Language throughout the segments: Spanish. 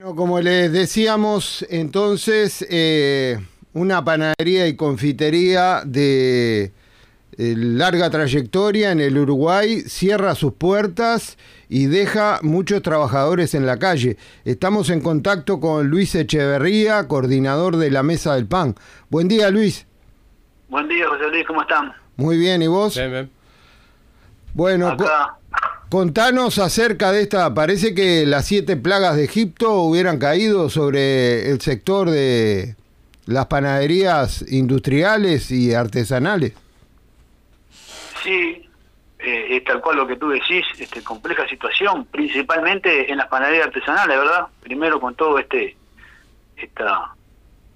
Bueno, como les decíamos, entonces, eh, una panadería y confitería de eh, larga trayectoria en el Uruguay cierra sus puertas y deja muchos trabajadores en la calle. Estamos en contacto con Luis Echeverría, coordinador de la Mesa del Pan. Buen día, Luis. Buen día, José Luis, ¿cómo están? Muy bien, ¿y vos? Bien, bien. Bueno, Acá, contanos acerca de esta, parece que las siete plagas de Egipto hubieran caído sobre el sector de las panaderías industriales y artesanales. sí, eh, es tal cual lo que tú decís, este, compleja situación, principalmente en las panaderías artesanales, ¿verdad? Primero con todo este esta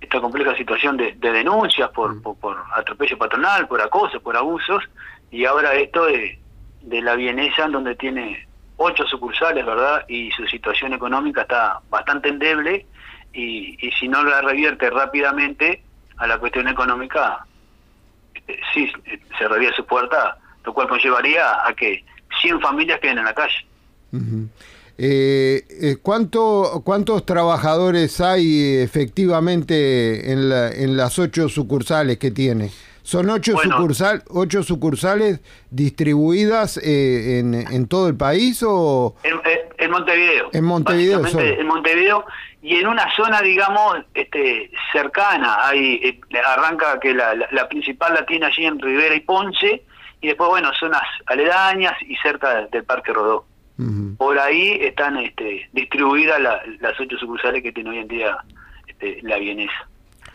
esta compleja situación de, de denuncias por, por, por atropello patronal, por acoso, por abusos, y ahora esto de, de la vienesa, en donde tiene ocho sucursales, ¿verdad? Y su situación económica está bastante endeble, y, y si no la revierte rápidamente a la cuestión económica, este, sí eh, cerraría su puerta, lo cual conllevaría a que 100 familias queden en la calle. Eh, eh, ¿cuánto, ¿Cuántos trabajadores hay efectivamente en, la- en las ocho sucursales que tiene? ¿Son ocho, Bueno. sucursal, ocho sucursales distribuidas eh, en, en todo el país o...? En, en- en Montevideo. En Montevideo. En Montevideo y en una zona, digamos, este, cercana. Ahí eh, arranca que la, la, la principal la tiene allí en Rivera y Ponce y después, bueno, zonas aledañas y cerca del Parque Rodó. Por ahí están este, distribuidas la- las ocho sucursales que tiene hoy en día este, la vienesa.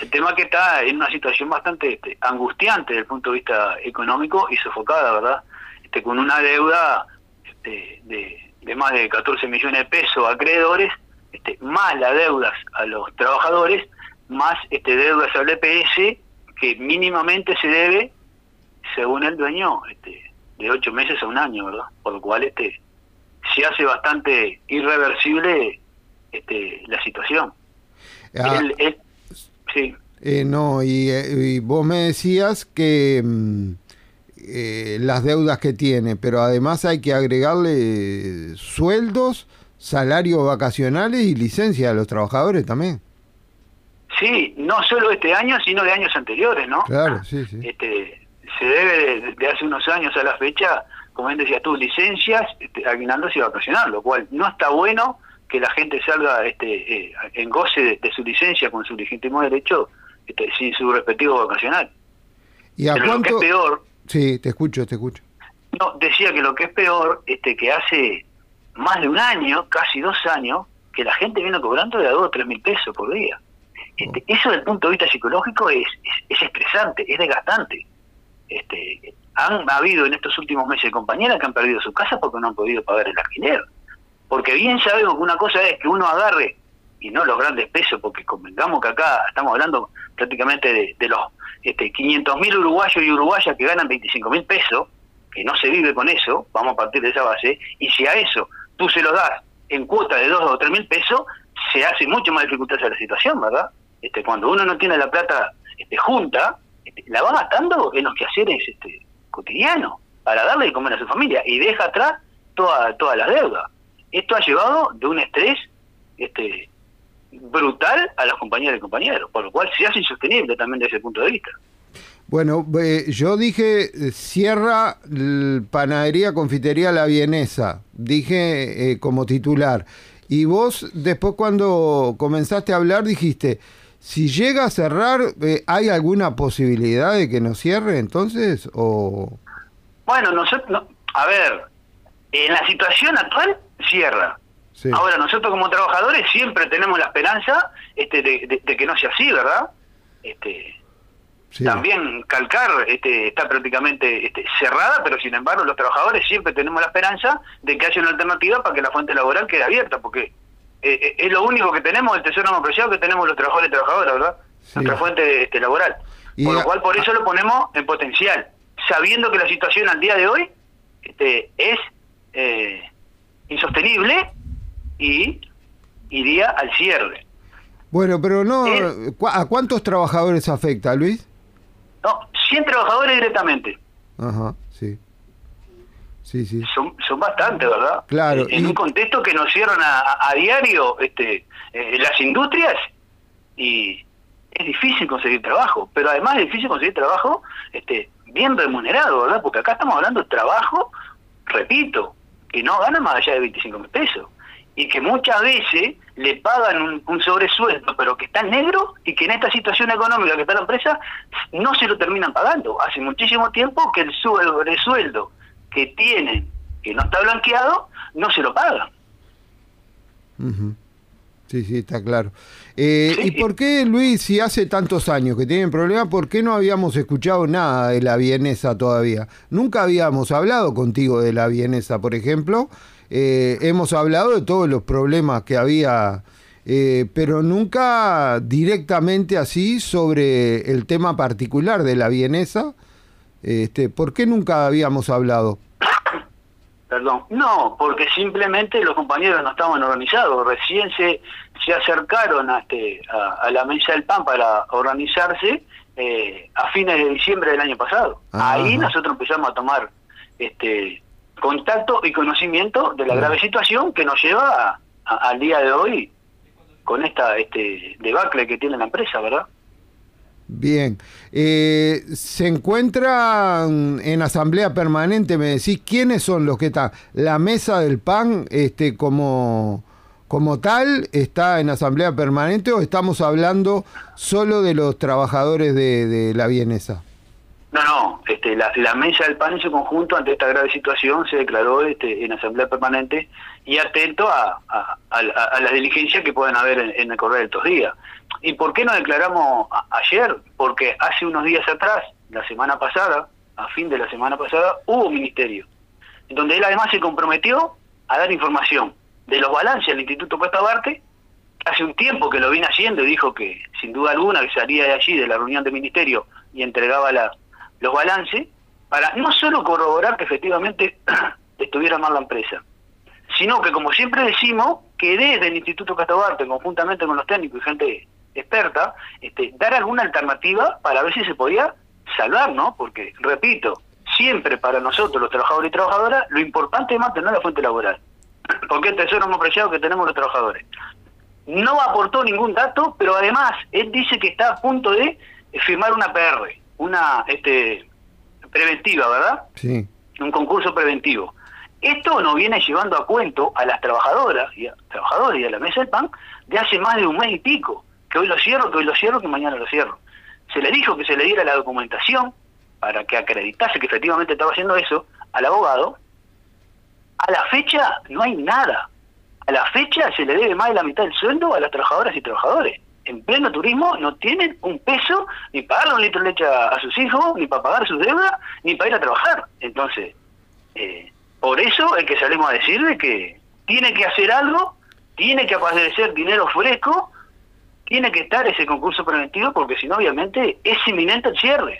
El tema que está en una situación bastante este, angustiante desde el punto de vista económico y sofocada, ¿verdad? Este, con una deuda este, de, de más de 14 millones de pesos a acreedores, este, más las deudas a los trabajadores, más este, deudas al EPS que mínimamente se debe, según el dueño, este, de ocho meses a un año, ¿verdad? Por lo cual este, se hace bastante irreversible este, la situación. Ah, El- el- sí, eh, no, y, eh, y vos me decías que mm, eh, las deudas que tiene, pero además hay que agregarle eh, sueldos, salarios vacacionales y licencia a los trabajadores también. sí, no solo este año, sino de años anteriores, ¿no? Claro, sí, sí. Este, se debe de, de hace unos años a la fecha, como bien decías tú, licencias, este, aguinaldos y vacacional, lo cual no está bueno que la gente salga este, eh, en goce de, de su licencia con su legítimo derecho este, sin su respectivo vacacional. ¿Y a Pero lo que es peor, Sí, te escucho, te escucho. No, decía que lo que es peor, este, que hace más de un año, casi dos años, que la gente viene cobrando de a dos o tres mil pesos por día. Este, Eso desde el punto de vista psicológico es, es, es estresante, es desgastante. Este, han habido en estos últimos meses compañeras que han perdido su casa porque no han podido pagar el alquiler. Porque bien sabemos que una cosa es que uno agarre, y no los grandes pesos, porque convengamos que acá estamos hablando prácticamente de, los este, 500 mil uruguayos y uruguayas que ganan 25 mil pesos, que no se vive con eso, vamos a partir de esa base, y si a eso tú se lo das en cuota de 2 o 3 mil pesos, se hace mucho más dificultosa la situación, ¿verdad? Este, cuando uno no tiene la plata este, junta, este, la va gastando en los quehaceres este, cotidianos, para darle de comer a su familia, y deja atrás toda, toda la deuda. Esto ha llevado de un estrés este, brutal a los compañeros y compañeros, por lo cual se hace insostenible también desde ese punto de vista. Bueno, eh, yo dije cierra panadería confitería La Vienesa, dije eh, como titular. Y vos después cuando comenzaste a hablar dijiste, si llega a cerrar, eh, ¿hay alguna posibilidad de que no cierre entonces? O... Bueno, nosotros, no- a ver, en la situación actual cierra. Sí. Ahora, nosotros como trabajadores siempre tenemos la esperanza este, de, de- de que no sea así, ¿verdad? Este, sí. También Calcar este, está prácticamente este, cerrada, pero sin embargo los trabajadores siempre tenemos la esperanza de que haya una alternativa para que la fuente laboral quede abierta, porque eh, eh, es lo único que tenemos, el tesoro más preciado que tenemos los trabajadores y trabajadoras, ¿verdad? Sí. Nuestra fuente este, laboral. Y por lo cual por eso lo ponemos en potencial, sabiendo que la situación al día de hoy este, es eh, insostenible y iría al cierre. Bueno, pero no, Eh. ¿cu- ¿a cuántos trabajadores afecta, Luis? No, 100 trabajadores directamente. Ajá, sí. Sí, sí. Son, son bastantes, ¿verdad? Claro. En un contexto que nos cierran a, diario este, eh, las industrias y es difícil conseguir trabajo, pero además es difícil conseguir trabajo este, bien remunerado, ¿verdad? Porque acá estamos hablando de trabajo, repito, que no gana más allá de 25 mil pesos y que muchas veces le pagan un, sobresueldo, pero que está negro y que en esta situación económica que está la empresa no se lo terminan pagando. Hace muchísimo tiempo que el sobresueldo que tienen, que no está blanqueado, no se lo pagan. Sí, sí, está claro. Eh, ¿Y por qué, Luis, si hace tantos años que tienen problemas, por qué no habíamos escuchado nada de la vienesa todavía? Nunca habíamos hablado contigo de la vienesa, por ejemplo. Eh, hemos hablado de todos los problemas que había, eh, pero nunca directamente así sobre el tema particular de la vienesa. Este, ¿Por qué nunca habíamos hablado? Perdón. No, porque simplemente los compañeros no estaban organizados. Recién se, se acercaron a, este, a, la mesa del PAN para organizarse eh, a fines de diciembre del año pasado. Ahí nosotros empezamos a tomar este contacto y conocimiento de la grave situación que nos lleva al día de hoy con esta este debacle que tiene la empresa, ¿verdad? Bien. Eh, ¿Se encuentran en asamblea permanente, me decís, quiénes son los que están? ¿La mesa del PAN este, como, como tal está en asamblea permanente o estamos hablando solo de los trabajadores de, de la Bienesa? No, no, este, la, mesa del PAN en su conjunto ante esta grave situación se declaró este, en asamblea permanente y atento a, a, las diligencias que puedan haber en, el correr de estos días. ¿Y por qué nos declaramos ayer? Porque hace unos días atrás, la semana pasada, a fin de la semana pasada, hubo un ministerio, donde él además se comprometió a dar información de los balances del Instituto Cuesta Barte, hace un tiempo que lo viene haciendo y dijo que sin duda alguna que salía de allí, de la reunión del ministerio, y entregaba los balances para no solo corroborar que efectivamente estuviera mal la empresa, sino que como siempre decimos, que desde el Instituto Castabarte, conjuntamente con los técnicos y gente experta, este, dar alguna alternativa para ver si se podía salvar, ¿no? Porque, repito, siempre para nosotros, los trabajadores y trabajadoras, lo importante es mantener la fuente laboral. Porque es el tesoro más preciado que tenemos los trabajadores. No aportó ningún dato, pero además él dice que está a punto de firmar una PR una este preventiva, ¿verdad? Sí. Un concurso preventivo. Esto nos viene llevando a cuento a las trabajadoras y a, trabajadores y a la mesa del PAN de hace más de un mes y pico. Que hoy lo cierro, que hoy lo cierro, que mañana lo cierro. Se le dijo que se le diera la documentación para que acreditase que efectivamente estaba haciendo eso al abogado. A la fecha no hay nada. A la fecha se le debe más de la mitad del sueldo a las trabajadoras y trabajadores en pleno turismo no tienen un peso ni para darle un litro de leche a, sus hijos, ni para pagar sus deudas, ni para ir a trabajar. Entonces, eh, por eso es que salimos a decirle que tiene que hacer algo, tiene que aparecer dinero fresco, tiene que estar ese concurso preventivo, porque si no, obviamente, es inminente el cierre.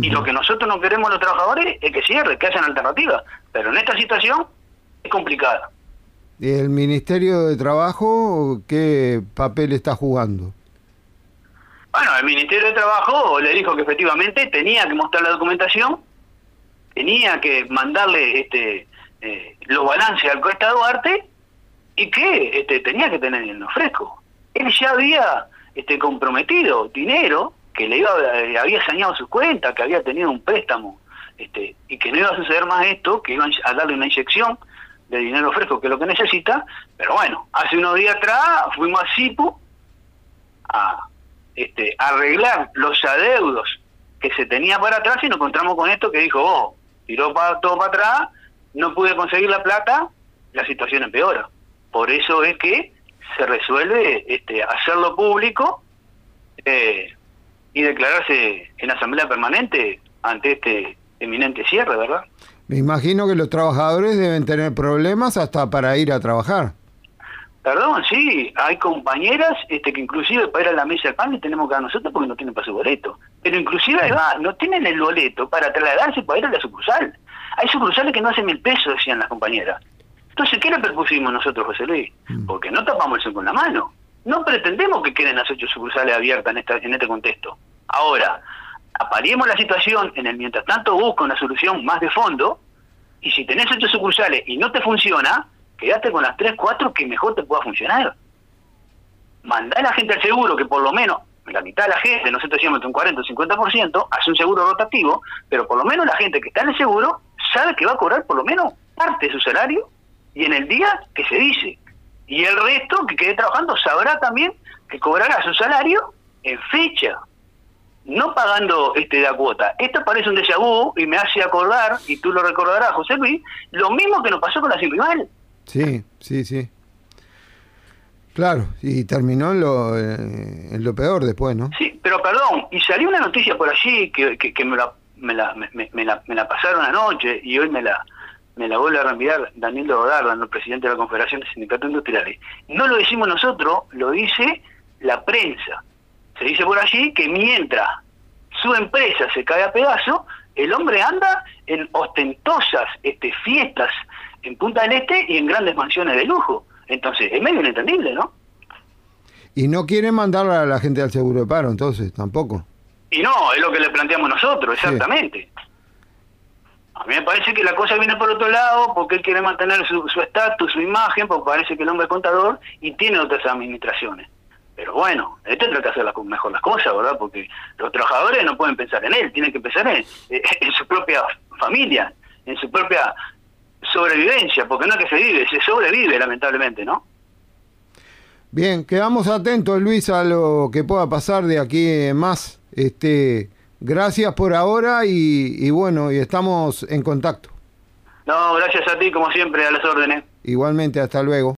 Y lo que nosotros no queremos los trabajadores es que cierre, que hayan alternativas. Pero en esta situación es complicada. ¿Y el Ministerio de Trabajo qué papel está jugando? Bueno, el Ministerio de Trabajo le dijo que efectivamente tenía que mostrar la documentación, tenía que mandarle este eh, los balances al Cuesta Duarte y que este, tenía que tener dinero fresco. Él ya había este, comprometido dinero que le, iba, le había sañado su cuenta, que había tenido un préstamo este, y que no iba a suceder más esto, que iban a darle una inyección de dinero fresco, que es lo que necesita, pero bueno, hace unos días atrás fuimos a CIPU a este, arreglar los adeudos que se tenía para atrás y nos encontramos con esto que dijo, oh, tiró todo para atrás, no pude conseguir la plata, la situación empeora. Por eso es que se resuelve este, hacerlo público eh, y declararse en asamblea permanente ante este eminente cierre, ¿verdad? Me imagino que los trabajadores deben tener problemas hasta para ir a trabajar. Perdón, sí, hay compañeras este, que inclusive para ir a la mesa del pan le tenemos que dar nosotros porque no tienen para su boleto. Pero inclusive no tienen el boleto para trasladarse para ir a la sucursal. Hay sucursales que no hacen mil pesos, decían las compañeras. Entonces, ¿qué le perpusimos nosotros, José Luis? Mm. Porque no tapamos el sol con la mano. No pretendemos que queden las ocho sucursales abiertas en, esta, en este contexto. Ahora, aparemos la situación, en el mientras tanto busca una solución más de fondo, Y si tenés ocho sucursales y no te funciona, quédate con las tres, cuatro que mejor te pueda funcionar. Mandá a la gente al seguro, que por lo menos la mitad de la gente, nosotros decíamos un 40 o 50%, hace un seguro rotativo, pero por lo menos la gente que está en el seguro sabe que va a cobrar por lo menos parte de su salario y en el día que se dice. Y el resto que quede trabajando sabrá también que cobrará su salario en fecha, no pagando este la cuota. Esto parece un déjà vu y me hace acordar, y tú lo recordarás, José Luis, lo mismo que nos pasó con la Rival. Sí, sí, sí. Claro, y terminó en lo, eh, en lo peor después, ¿no? Sí, pero perdón, y salió una noticia por allí que, que, me, la, me, la, me, la, me la pasaron anoche y hoy me la, me la vuelve a reenviar Daniel Dodarda, el presidente de la Confederación de Sindicatos Industriales. No lo decimos nosotros, lo dice la prensa. Se dice por allí que mientras su empresa se cae a pedazo, el hombre anda en ostentosas este, fiestas en Punta del Este y en grandes mansiones de lujo. Entonces, es medio inentendible, ¿no? Y no quiere mandar a la gente al seguro de paro, entonces, tampoco. Y no, es lo que le planteamos nosotros, exactamente. A mí me parece que la cosa viene por otro lado, porque él quiere mantener su estatus, su, imagen, porque parece que el hombre es contador y tiene otras administraciones. Pero bueno, él tendrá que hacer mejor las cosas, ¿verdad? Porque los trabajadores no pueden pensar en él, tienen que pensar en, en su propia familia, en su propia sobrevivencia, porque no es que se vive, se sobrevive lamentablemente, ¿no? Bien, quedamos atentos, Luis, a lo que pueda pasar de aquí más. Este, gracias por ahora y, y bueno, y estamos en contacto. No, gracias a ti, como siempre, a las órdenes. Igualmente, hasta luego.